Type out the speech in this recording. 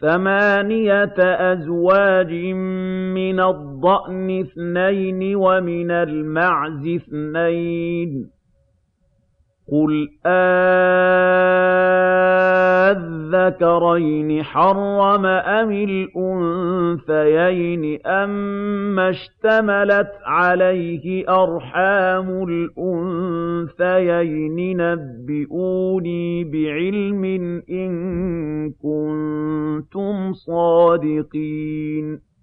ثَمَانِيَةَ أَزْوَاجٍ ۖ مِّنَ الضَّأْنِ اثْنَيْنِ وَمِنَ الْمَعْزِ اثْنَيْنِ ۗ. قُلْ آلذَّكَرَيْنِ حَرَّمَ أَمِ الْأُنثَيَيْنِ أَمَّا اشْتَمَلَتْ عَلَيْهِ أَرْحَامُ الْأُنثَيَيْنِ ۖ نَبِّئُونِي بِعِلْمٍ إِن كُنتُمْ صَادِقِينَ